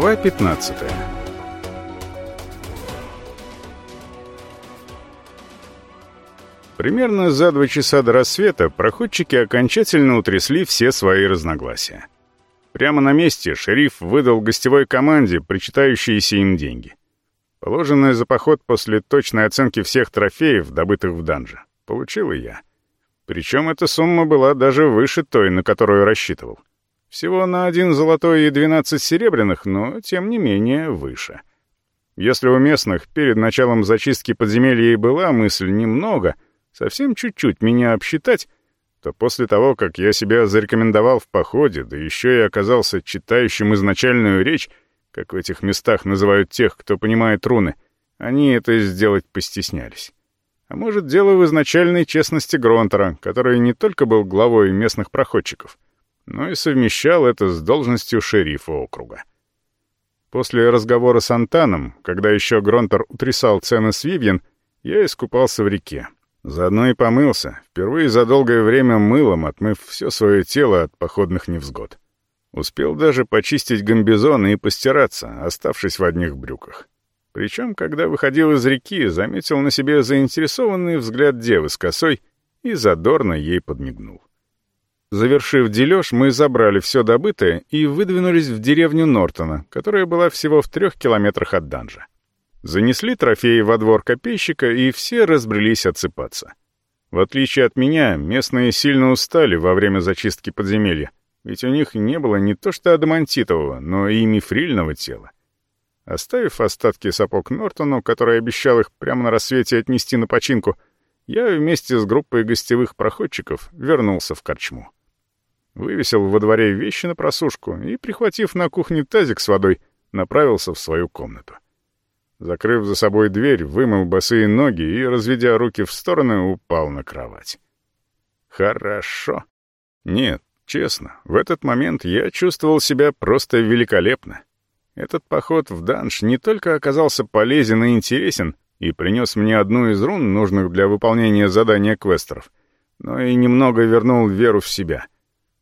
Глава 15 Примерно за два часа до рассвета проходчики окончательно утрясли все свои разногласия. Прямо на месте шериф выдал гостевой команде причитающиеся им деньги. Положенное за поход после точной оценки всех трофеев, добытых в данже, получил и я. Причем эта сумма была даже выше той, на которую рассчитывал. Всего на один золотой и двенадцать серебряных, но, тем не менее, выше. Если у местных перед началом зачистки подземелья и была мысль немного, совсем чуть-чуть меня обсчитать, то после того, как я себя зарекомендовал в походе, да еще и оказался читающим изначальную речь, как в этих местах называют тех, кто понимает руны, они это сделать постеснялись. А может, дело в изначальной честности Гронтера, который не только был главой местных проходчиков — но и совмещал это с должностью шерифа округа. После разговора с Антаном, когда еще Гронтер утрясал цены с Вивьен, я искупался в реке. Заодно и помылся, впервые за долгое время мылом, отмыв все свое тело от походных невзгод. Успел даже почистить гамбизоны и постираться, оставшись в одних брюках. Причем, когда выходил из реки, заметил на себе заинтересованный взгляд девы с косой и задорно ей подмигнул. Завершив дележ, мы забрали все добытое и выдвинулись в деревню Нортона, которая была всего в трех километрах от данжа. Занесли трофеи во двор копейщика, и все разбрелись отсыпаться. В отличие от меня, местные сильно устали во время зачистки подземелья, ведь у них не было не то что адамантитового, но и мифрильного тела. Оставив остатки сапог Нортону, который обещал их прямо на рассвете отнести на починку, я вместе с группой гостевых проходчиков вернулся в корчму. Вывесил во дворе вещи на просушку и, прихватив на кухне тазик с водой, направился в свою комнату. Закрыв за собой дверь, вымыл босые ноги и, разведя руки в стороны, упал на кровать. Хорошо. Нет, честно, в этот момент я чувствовал себя просто великолепно. Этот поход в данж не только оказался полезен и интересен и принес мне одну из рун, нужных для выполнения задания квестеров, но и немного вернул веру в себя —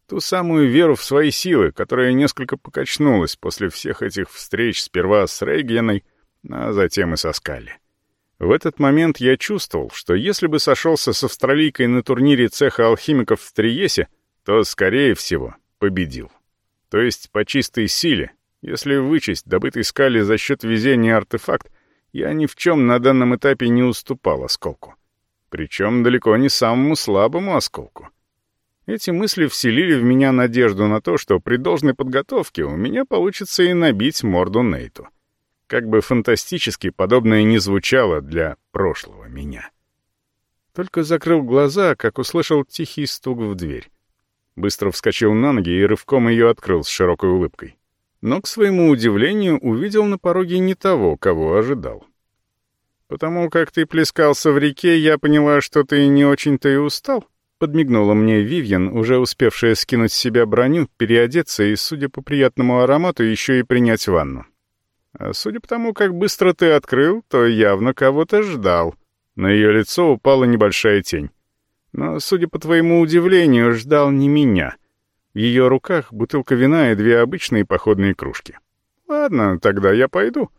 Ту самую веру в свои силы, которая несколько покачнулась после всех этих встреч сперва с Рейгеной, а затем и со Скалли. В этот момент я чувствовал, что если бы сошелся с австралийкой на турнире цеха алхимиков в Триесе, то, скорее всего, победил. То есть по чистой силе, если вычесть добытый Скалли за счет везения артефакт, я ни в чем на данном этапе не уступал осколку. Причем далеко не самому слабому осколку. Эти мысли вселили в меня надежду на то, что при должной подготовке у меня получится и набить морду Нейту. Как бы фантастически подобное не звучало для прошлого меня. Только закрыл глаза, как услышал тихий стук в дверь. Быстро вскочил на ноги и рывком ее открыл с широкой улыбкой. Но, к своему удивлению, увидел на пороге не того, кого ожидал. «Потому как ты плескался в реке, я поняла, что ты не очень-то и устал», Подмигнула мне Вивьен, уже успевшая скинуть с себя броню, переодеться и, судя по приятному аромату, еще и принять ванну. А судя по тому, как быстро ты открыл, то явно кого-то ждал. На ее лицо упала небольшая тень. Но, судя по твоему удивлению, ждал не меня. В ее руках бутылка вина и две обычные походные кружки. Ладно, тогда я пойду.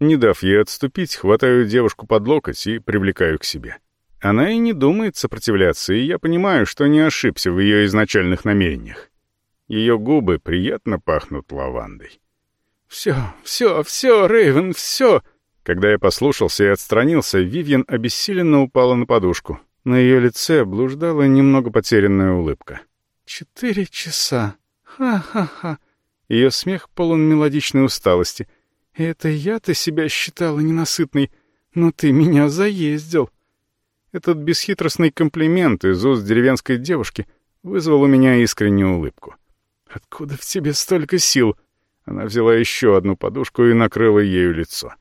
Не дав ей отступить, хватаю девушку под локоть и привлекаю к себе. Она и не думает сопротивляться, и я понимаю, что не ошибся в ее изначальных намерениях. Ее губы приятно пахнут лавандой. «Все, все, все, Рейвен, все!» Когда я послушался и отстранился, Вивьен обессиленно упала на подушку. На ее лице блуждала немного потерянная улыбка. «Четыре часа! Ха-ха-ха!» Ее смех полон мелодичной усталости. «Это я-то себя считала ненасытной, но ты меня заездил!» Этот бесхитростный комплимент из уст деревенской девушки вызвал у меня искреннюю улыбку. «Откуда в тебе столько сил?» Она взяла еще одну подушку и накрыла ею лицо.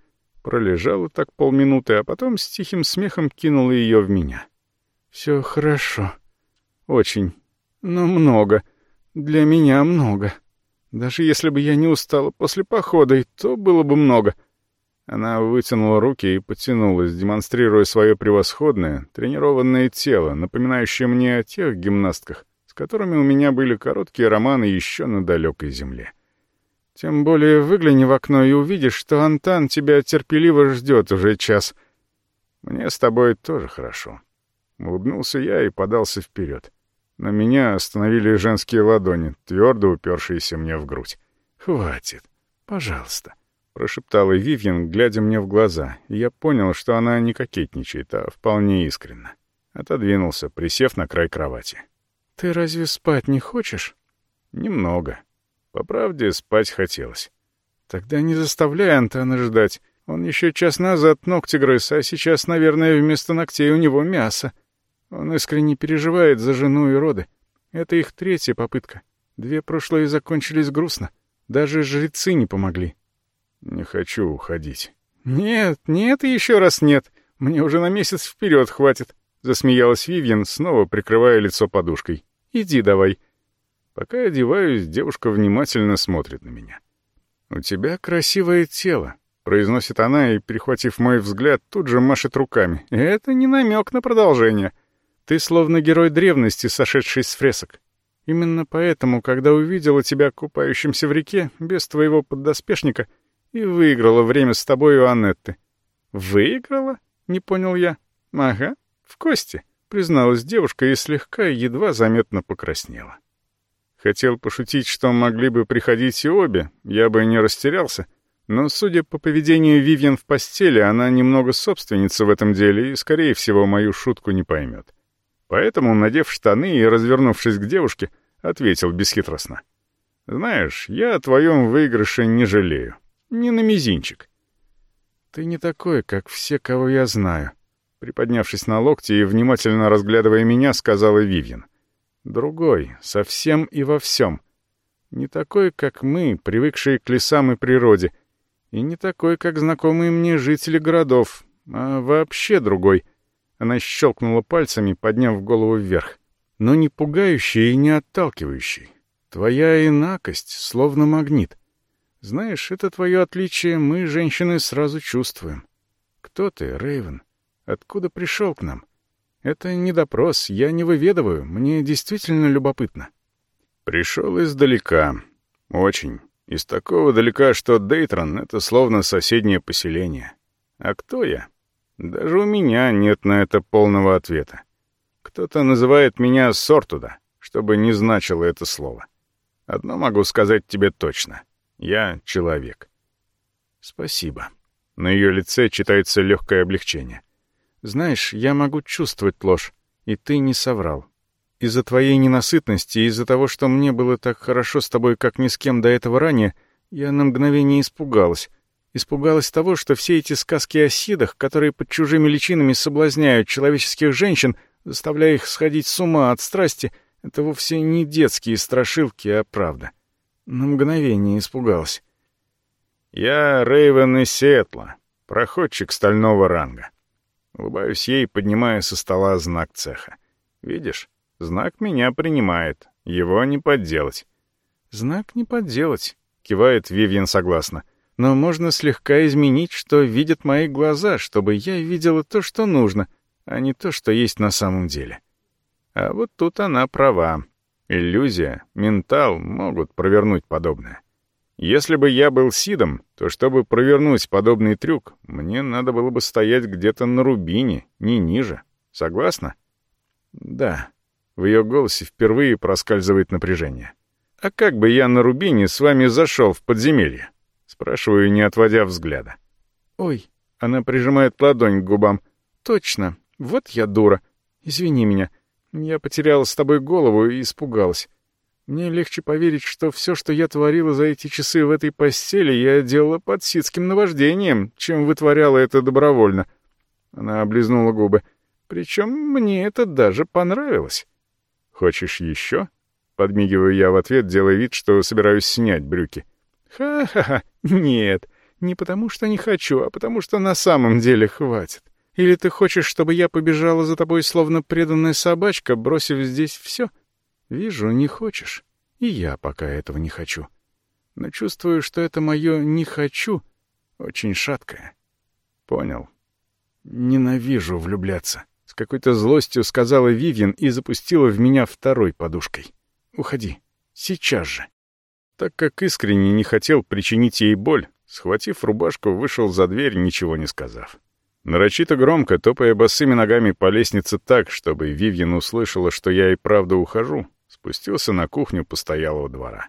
Пролежала так полминуты, а потом с тихим смехом кинула ее в меня. «Все хорошо. Очень. Но много. Для меня много. Даже если бы я не устала после похода, и то было бы много». Она вытянула руки и потянулась, демонстрируя свое превосходное, тренированное тело, напоминающее мне о тех гимнастках, с которыми у меня были короткие романы еще на далекой земле. Тем более выгляни в окно и увидишь, что Антан тебя терпеливо ждет уже час. Мне с тобой тоже хорошо. Улыбнулся я и подался вперед. На меня остановили женские ладони, твердо упершиеся мне в грудь. «Хватит, пожалуйста», — прошептала Вивьен, глядя мне в глаза, и я понял, что она не кокетничает, а вполне искренне. Отодвинулся, присев на край кровати. «Ты разве спать не хочешь?» «Немного. По правде, спать хотелось». «Тогда не заставляй Антона ждать. Он еще час назад ногти грыз, а сейчас, наверное, вместо ногтей у него мясо. Он искренне переживает за жену и роды. Это их третья попытка. Две прошлые закончились грустно. Даже жрецы не помогли. Не хочу уходить. Нет, нет и еще раз нет. Мне уже на месяц вперед хватит. Засмеялась Вивьен, снова прикрывая лицо подушкой. Иди давай. Пока одеваюсь, девушка внимательно смотрит на меня. «У тебя красивое тело», — произносит она и, перехватив мой взгляд, тут же машет руками. «Это не намек на продолжение. Ты словно герой древности, сошедший с фресок. Именно поэтому, когда увидела тебя купающимся в реке, без твоего поддоспешника, и выиграла время с тобой у Аннетты. «Выиграла?» — не понял я. «Ага, в кости», — призналась девушка и слегка, едва заметно покраснела. Хотел пошутить, что могли бы приходить и обе, я бы не растерялся, но, судя по поведению Вивьен в постели, она немного собственница в этом деле и, скорее всего, мою шутку не поймет. Поэтому, надев штаны и развернувшись к девушке, ответил бесхитростно. «Знаешь, я о твоем выигрыше не жалею. Не на мизинчик». «Ты не такой, как все, кого я знаю», — приподнявшись на локти и внимательно разглядывая меня, сказала Вивьен. «Другой, совсем и во всем. Не такой, как мы, привыкшие к лесам и природе, и не такой, как знакомые мне жители городов, а вообще другой» Она щелкнула пальцами, подняв голову вверх. Но не пугающий и не отталкивающий. Твоя инакость, словно магнит. Знаешь, это твое отличие мы, женщины, сразу чувствуем. Кто ты, Рейвен? Откуда пришел к нам? Это не допрос, я не выведываю, мне действительно любопытно. Пришел издалека. Очень. Из такого далека, что Дейтрон — это словно соседнее поселение. А кто я? Даже у меня нет на это полного ответа. Кто-то называет меня Сортуда, чтобы не значило это слово. Одно могу сказать тебе точно. Я человек. Спасибо. На ее лице читается легкое облегчение. Знаешь, я могу чувствовать ложь, и ты не соврал. Из-за твоей ненасытности, из-за того, что мне было так хорошо с тобой, как ни с кем до этого ранее, я на мгновение испугалась, Испугалась того, что все эти сказки о сидах, которые под чужими личинами соблазняют человеческих женщин, заставляя их сходить с ума от страсти, это вовсе не детские страшилки, а правда. На мгновение испугалась. «Я Рейвен из Сиэтла, проходчик стального ранга». Улыбаюсь ей, поднимая со стола знак цеха. «Видишь, знак меня принимает, его не подделать». «Знак не подделать», — кивает Вивьен согласно но можно слегка изменить, что видят мои глаза, чтобы я видела то, что нужно, а не то, что есть на самом деле. А вот тут она права. Иллюзия, ментал могут провернуть подобное. Если бы я был Сидом, то чтобы провернуть подобный трюк, мне надо было бы стоять где-то на рубине, не ниже. Согласна? Да. В ее голосе впервые проскальзывает напряжение. А как бы я на рубине с вами зашел в подземелье? Спрашиваю, не отводя взгляда. «Ой», — она прижимает ладонь к губам. «Точно, вот я дура. Извини меня. Я потеряла с тобой голову и испугалась. Мне легче поверить, что все, что я творила за эти часы в этой постели, я делала под ситским наваждением, чем вытворяла это добровольно». Она облизнула губы. «Причем мне это даже понравилось». «Хочешь еще?» Подмигиваю я в ответ, делая вид, что собираюсь снять брюки. Ха-ха-ха, нет, не потому что не хочу, а потому что на самом деле хватит. Или ты хочешь, чтобы я побежала за тобой, словно преданная собачка, бросив здесь все? Вижу, не хочешь. И я пока этого не хочу. Но чувствую, что это мое «не хочу» очень шаткое. Понял. Ненавижу влюбляться. С какой-то злостью сказала Вивьен и запустила в меня второй подушкой. Уходи. Сейчас же. так как искренне не хотел причинить ей боль, схватив рубашку, вышел за дверь, ничего не сказав. Нарочито громко, топая босыми ногами по лестнице так, чтобы Вивьен услышала, что я и правда ухожу, спустился на кухню постоялого двора.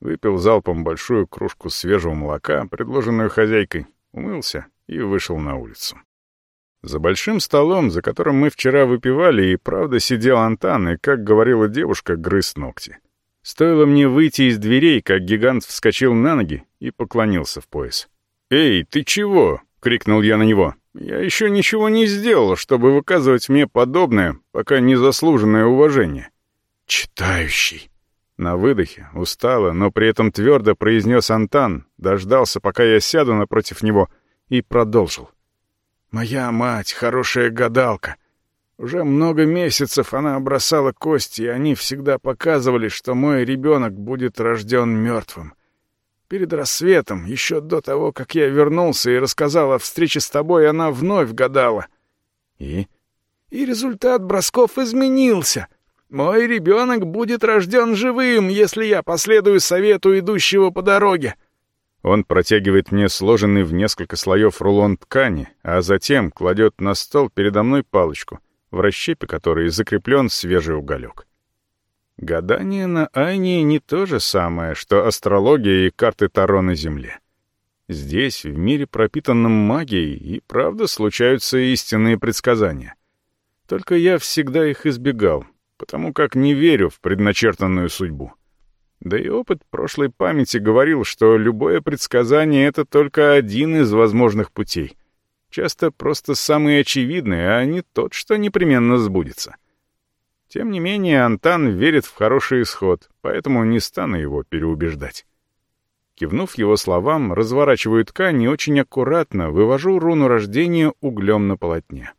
Выпил залпом большую кружку свежего молока, предложенную хозяйкой, умылся и вышел на улицу. За большим столом, за которым мы вчера выпивали, и правда сидел Антан, и, как говорила девушка, грыз ногти. Стоило мне выйти из дверей, как гигант вскочил на ноги и поклонился в пояс. «Эй, ты чего?» — крикнул я на него. Я еще ничего не сделал, чтобы выказывать мне подобное, пока незаслуженное уважение. Читающий. На выдохе, устало, но при этом твердо произнес Антан, дождался, пока я сяду напротив него, и продолжил. «Моя мать — хорошая гадалка. Уже много месяцев она бросала кости, и они всегда показывали, что мой ребенок будет рожден мертвым. Перед рассветом, еще до того, как я вернулся и рассказал о встрече с тобой, она вновь гадала. И? И результат бросков изменился. Мой ребенок будет рожден живым, если я последую совету идущего по дороге. Он протягивает мне сложенный в несколько слоев рулон ткани, а затем кладет на стол передо мной палочку, в расщепе которой закреплен свежий уголек. Гадание на Айне не то же самое, что астрология и карты Таро на Земле. Здесь, в мире, пропитанном магией, и правда случаются истинные предсказания. Только я всегда их избегал, потому как не верю в предначертанную судьбу. Да и опыт прошлой памяти говорил, что любое предсказание — это только один из возможных путей. Часто просто самый очевидный, а не тот, что непременно сбудется. — тем не менее, Антан верит в хороший исход, поэтому не стану его переубеждать. Кивнув его словам, разворачиваю ткань и очень аккуратно вывожу руну рождения углем на полотне.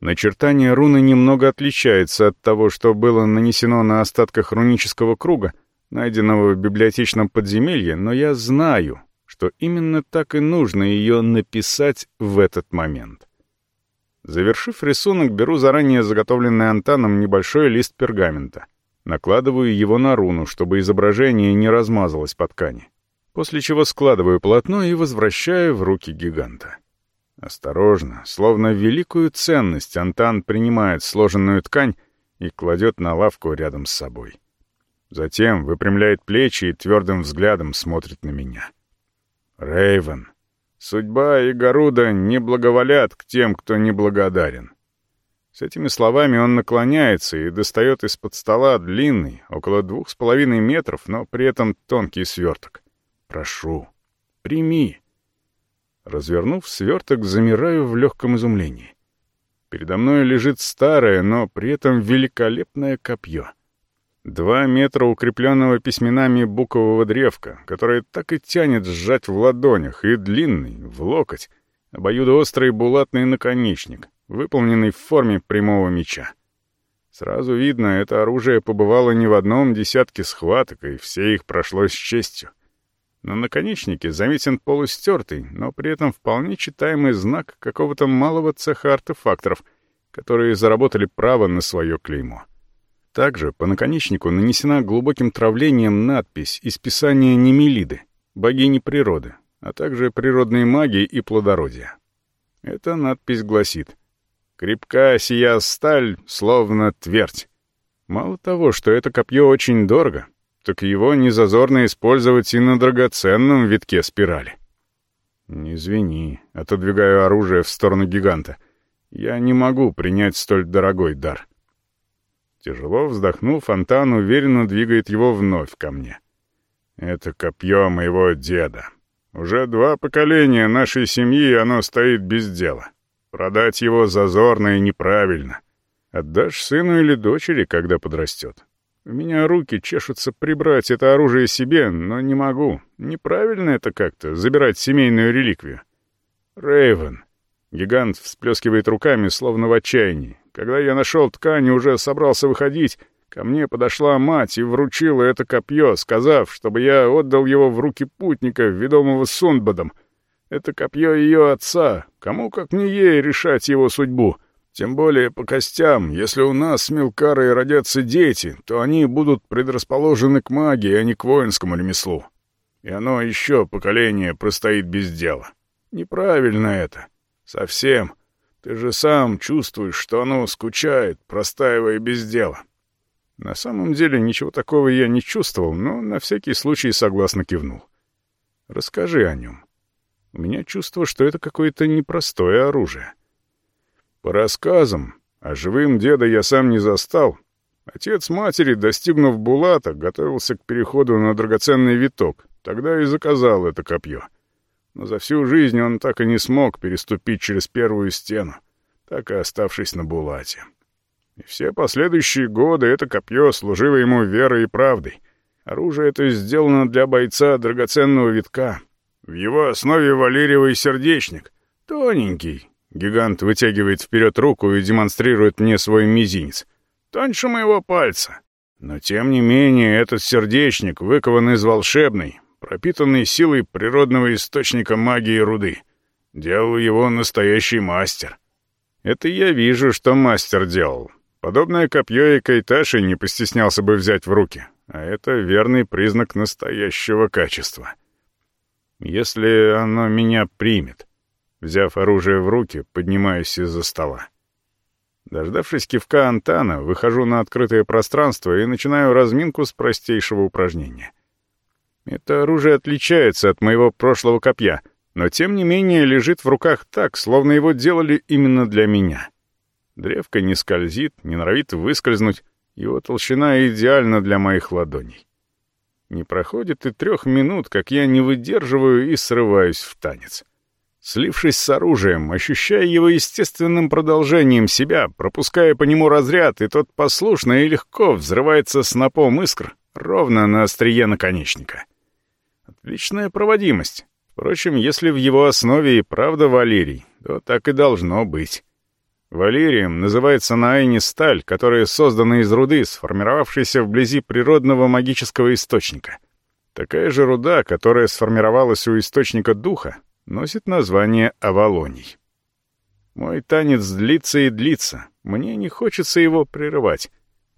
Начертание руны немного отличается от того, что было нанесено на остатках рунического круга, найденного в библиотечном подземелье, но я знаю, что именно так и нужно ее написать в этот момент. Завершив рисунок, беру заранее заготовленный Антаном небольшой лист пергамента. Накладываю его на руну, чтобы изображение не размазалось по ткани. После чего складываю полотно и возвращаю в руки гиганта. Осторожно, словно великую ценность, Антан принимает сложенную ткань и кладет на лавку рядом с собой. Затем выпрямляет плечи и твердым взглядом смотрит на меня. Рейвен, Судьба и Гаруда не благоволят к тем, кто неблагодарен. С этими словами он наклоняется и достает из-под стола длинный, около двух с половиной метров, но при этом тонкий сверток. «Прошу, прими». Развернув сверток, замираю в легком изумлении. Передо мной лежит старое, но при этом великолепное копье — Два метра укрепленного письменами букового древка, которое так и тянет сжать в ладонях, и длинный, в локоть, обоюдоострый булатный наконечник, выполненный в форме прямого меча. Сразу видно, это оружие побывало не в одном десятке схваток, и все их прошло с честью. На наконечнике заметен полустертый, но при этом вполне читаемый знак какого-то малого цеха артефакторов, которые заработали право на свое клеймо. Также по наконечнику нанесена глубоким травлением надпись из писания Немелиды, богини природы, а также природной магии и плодородия. Эта надпись гласит «Крепка сия сталь, словно твердь». Мало того, что это копье очень дорого, так его не зазорно использовать и на драгоценном витке спирали. «Не извини», — отодвигаю оружие в сторону гиганта. «Я не могу принять столь дорогой дар». Тяжело вздохнув, фонтан уверенно двигает его вновь ко мне. «Это копье моего деда. Уже два поколения нашей семьи оно стоит без дела. Продать его зазорно и неправильно. Отдашь сыну или дочери, когда подрастет. У меня руки чешутся прибрать это оружие себе, но не могу. Неправильно это как-то, забирать семейную реликвию. Рейвен. Гигант всплескивает руками, словно в отчаянии. Когда я нашел ткань и уже собрался выходить, ко мне подошла мать и вручила это копье, сказав, чтобы я отдал его в руки путника, ведомого Сундбадом. Это копье ее отца. Кому, как не ей, решать его судьбу. Тем более по костям, если у нас с Милкарой родятся дети, то они будут предрасположены к магии, а не к воинскому ремеслу. И оно еще поколение простоит без дела. Неправильно это. Совсем. Ты же сам чувствуешь, что оно скучает, простаивая без дела. На самом деле ничего такого я не чувствовал, но на всякий случай согласно кивнул. Расскажи о нем. У меня чувство, что это какое-то непростое оружие. По рассказам, а живым деда я сам не застал. Отец матери, достигнув Булата, готовился к переходу на драгоценный виток. Тогда и заказал это копье. Но за всю жизнь он так и не смог переступить через первую стену, так и оставшись на Булате. И все последующие годы это копье служило ему верой и правдой. Оружие это сделано для бойца драгоценного витка. В его основе валериевый сердечник. Тоненький. Гигант вытягивает вперед руку и демонстрирует мне свой мизинец. Тоньше моего пальца. Но тем не менее этот сердечник выкован из волшебной, пропитанной силой природного источника магии руды. Делал его настоящий мастер. Это я вижу, что мастер делал. Подобное копье и Кайташи не постеснялся бы взять в руки, а это верный признак настоящего качества. Если оно меня примет. Взяв оружие в руки, поднимаюсь из-за стола. Дождавшись кивка Антана, выхожу на открытое пространство и начинаю разминку с простейшего упражнения. Это оружие отличается от моего прошлого копья, но тем не менее лежит в руках так, словно его делали именно для меня. Древко не скользит, не норовит выскользнуть, его толщина идеальна для моих ладоней. Не проходит и трех минут, как я не выдерживаю и срываюсь в танец. Слившись с оружием, ощущая его естественным продолжением себя, пропуская по нему разряд, и тот послушно и легко взрывается снопом искр ровно на острие наконечника. Отличная проводимость. Впрочем, если в его основе и правда Валерий, то так и должно быть. Валерием называется на Айне сталь, которая создана из руды, сформировавшейся вблизи природного магического источника. Такая же руда, которая сформировалась у источника духа, носит название Авалоний. Мой танец длится и длится, мне не хочется его прерывать.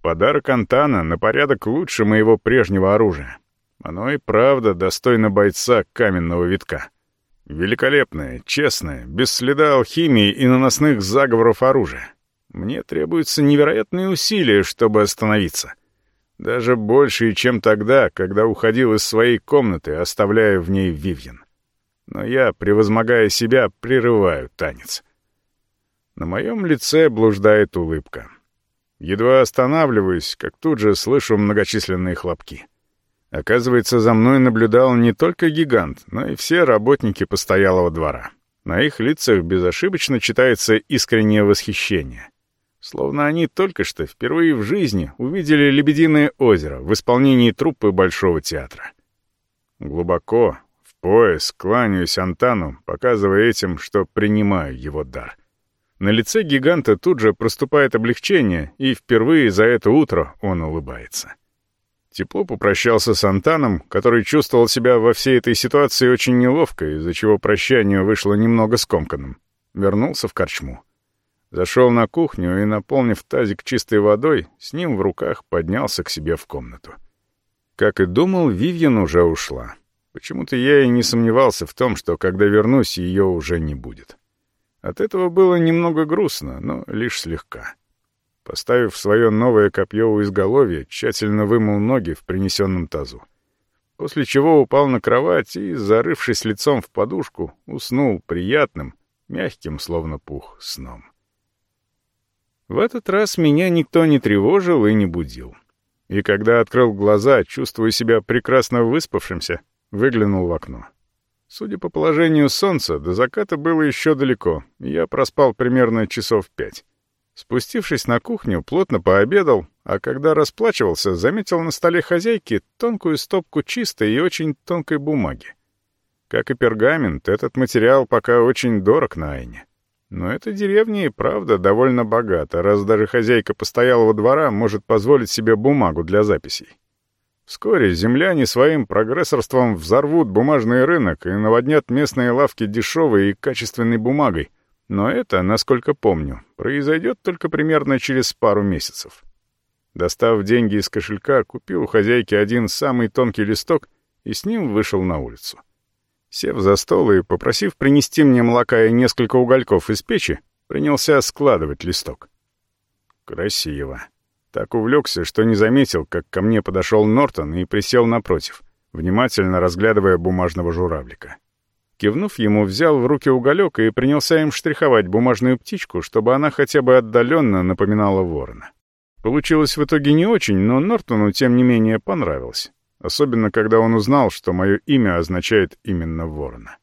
Подарок Антана на порядок лучше моего прежнего оружия. Оно и правда достойно бойца каменного витка. Великолепное, честное, без следа алхимии и наносных заговоров оружия. Мне требуются невероятные усилия, чтобы остановиться. Даже большие, чем тогда, когда уходил из своей комнаты, оставляя в ней Вивьен. Но я, превозмогая себя, прерываю танец. На моем лице блуждает улыбка. Едва останавливаюсь, как тут же слышу многочисленные хлопки. Оказывается, за мной наблюдал не только гигант, но и все работники постоялого двора. На их лицах безошибочно читается искреннее восхищение. Словно они только что впервые в жизни увидели «Лебединое озеро» в исполнении труппы Большого театра. Глубоко, в пояс, кланяюсь Антану, показывая этим, что принимаю его дар. На лице гиганта тут же проступает облегчение, и впервые за это утро он улыбается. Тепло попрощался с Антаном, который чувствовал себя во всей этой ситуации очень неловко, из-за чего прощание вышло немного скомканным. Вернулся в корчму. Зашел на кухню и, наполнив тазик чистой водой, с ним в руках поднялся к себе в комнату. Как и думал, Вивьен уже ушла. Почему-то я и не сомневался в том, что когда вернусь, ее уже не будет. От этого было немного грустно, но лишь слегка. Поставив свое новое копье у изголовья, тщательно вымыл ноги в принесенном тазу. После чего упал на кровать и, зарывшись лицом в подушку, уснул приятным, мягким, словно пух, сном. В этот раз меня никто не тревожил и не будил. И когда открыл глаза, чувствуя себя прекрасно выспавшимся, выглянул в окно. Судя по положению солнца, до заката было еще далеко, я проспал примерно часов пять. Спустившись на кухню, плотно пообедал, а когда расплачивался, заметил на столе хозяйки тонкую стопку чистой и очень тонкой бумаги. Как и пергамент, этот материал пока очень дорог на Айне. Но эта деревня и правда довольно богата, раз даже хозяйка постоялого двора может позволить себе бумагу для записей. Вскоре земляне своим прогрессорством взорвут бумажный рынок и наводнят местные лавки дешевой и качественной бумагой — Но это, насколько помню, произойдет только примерно через пару месяцев. Достав деньги из кошелька, купил у хозяйки один самый тонкий листок и с ним вышел на улицу. Сев за стол и попросив принести мне молока и несколько угольков из печи, принялся складывать листок. Красиво. Так увлекся, что не заметил, как ко мне подошел Нортон и присел напротив, внимательно разглядывая бумажного журавлика. Кивнув ему, взял в руки уголек и принялся им штриховать бумажную птичку, чтобы она хотя бы отдаленно напоминала ворона. Получилось в итоге не очень, но Нортону, тем не менее, понравилось. Особенно, когда он узнал, что мое имя означает именно ворона.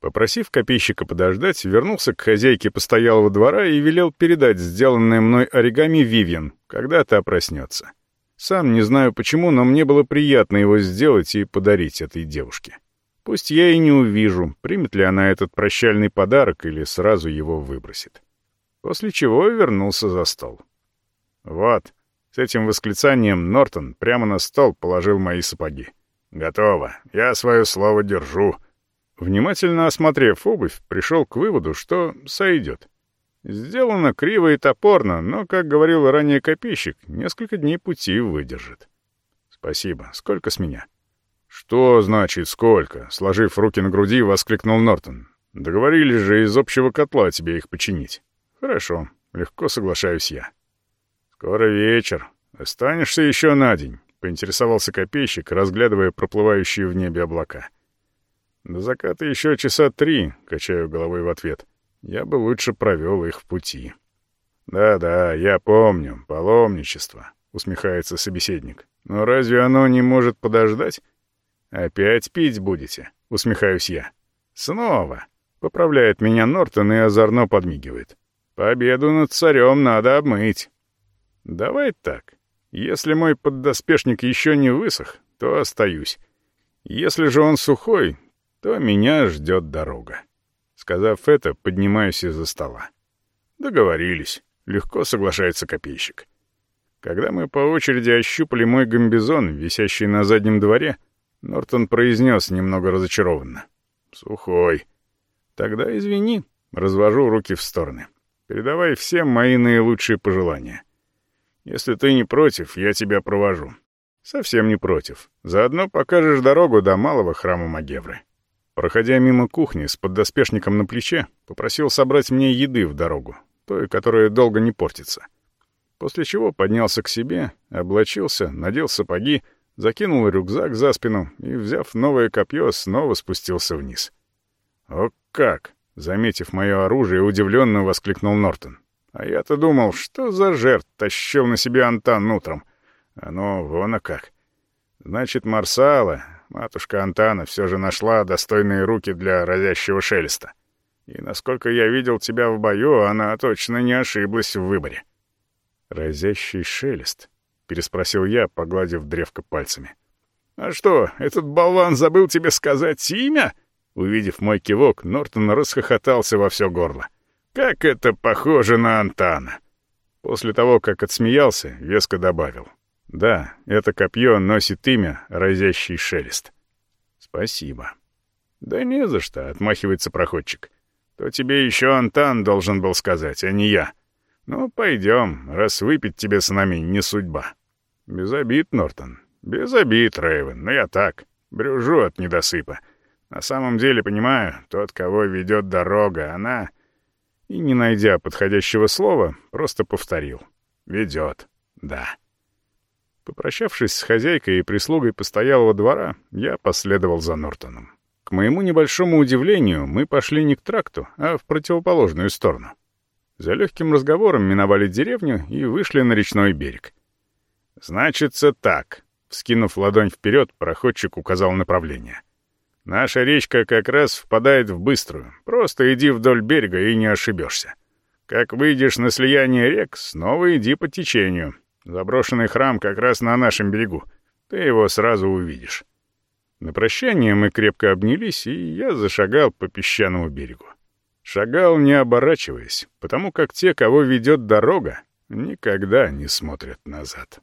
Попросив копейщика подождать, вернулся к хозяйке постоялого двора и велел передать сделанное мной оригами Вивьен, когда та проснется. Сам не знаю почему, но мне было приятно его сделать и подарить этой девушке. Пусть я и не увижу, примет ли она этот прощальный подарок или сразу его выбросит. После чего вернулся за стол. Вот, с этим восклицанием Нортон прямо на стол положил мои сапоги. «Готово. Я свое слово держу». Внимательно осмотрев обувь, пришел к выводу, что сойдет. Сделано криво и топорно, но, как говорил ранее копейщик, несколько дней пути выдержит. «Спасибо. Сколько с меня?» «Что значит сколько?» — сложив руки на груди, воскликнул Нортон. «Договорились же из общего котла тебе их починить». «Хорошо, легко соглашаюсь я». «Скоро вечер. Останешься еще на день», — поинтересовался копейщик, разглядывая проплывающие в небе облака. «До заката еще часа три», — качаю головой в ответ. «Я бы лучше провел их в пути». «Да-да, я помню, паломничество», — усмехается собеседник. «Но разве оно не может подождать?» «Опять пить будете?» — усмехаюсь я. «Снова!» — поправляет меня Нортон и озорно подмигивает. «Победу над царем надо обмыть». «Давай так. Если мой поддоспешник еще не высох, то остаюсь. Если же он сухой, то меня ждет дорога». Сказав это, поднимаюсь из-за стола. «Договорились», — легко соглашается копейщик. Когда мы по очереди ощупали мой гамбизон, висящий на заднем дворе, — Нортон произнес немного разочарованно. «Сухой». «Тогда извини». Развожу руки в стороны. «Передавай всем мои наилучшие пожелания. Если ты не против, я тебя провожу». «Совсем не против. Заодно покажешь дорогу до малого храма Магевры». Проходя мимо кухни с поддоспешником на плече, попросил собрать мне еды в дорогу, той, которая долго не портится. После чего поднялся к себе, облачился, надел сапоги, закинул рюкзак за спину и, взяв новое копье, снова спустился вниз. «О как!» — заметив мое оружие, удивленно воскликнул Нортон. «А я-то думал, что за жертв тащил на себе Антан утром. Оно вон а как. Значит, Марсала, матушка Антана, все же нашла достойные руки для разящего шелеста. И, насколько я видел тебя в бою, она точно не ошиблась в выборе». «Разящий шелест», переспросил я, погладив древко пальцами. «А что, этот болван забыл тебе сказать имя?» Увидев мой кивок, Нортон расхохотался во все горло. «Как это похоже на Антана!» После того, как отсмеялся, веско добавил. «Да, это копье носит имя «Разящий шелест». «Спасибо». «Да не за что», — отмахивается проходчик. «То тебе еще Антан должен был сказать, а не я. Ну, пойдем, раз выпить тебе с нами не судьба». «Без обид, Нортон. Без обид, Рэйвен, но я так, брюжу от недосыпа. На самом деле, понимаю, тот, кого ведет дорога, она...» И, не найдя подходящего слова, просто повторил. «Ведет, да». Попрощавшись с хозяйкой и прислугой постоялого двора, я последовал за Нортоном. К моему небольшому удивлению, мы пошли не к тракту, а в противоположную сторону. За легким разговором миновали деревню и вышли на речной берег. «Значится так», — вскинув ладонь вперед, проходчик указал направление. «Наша речка как раз впадает в быструю. Просто иди вдоль берега и не ошибешься. Как выйдешь на слияние рек, снова иди по течению. Заброшенный храм как раз на нашем берегу. Ты его сразу увидишь». На прощание мы крепко обнялись, и я зашагал по песчаному берегу. Шагал, не оборачиваясь, потому как те, кого ведет дорога, никогда не смотрят назад.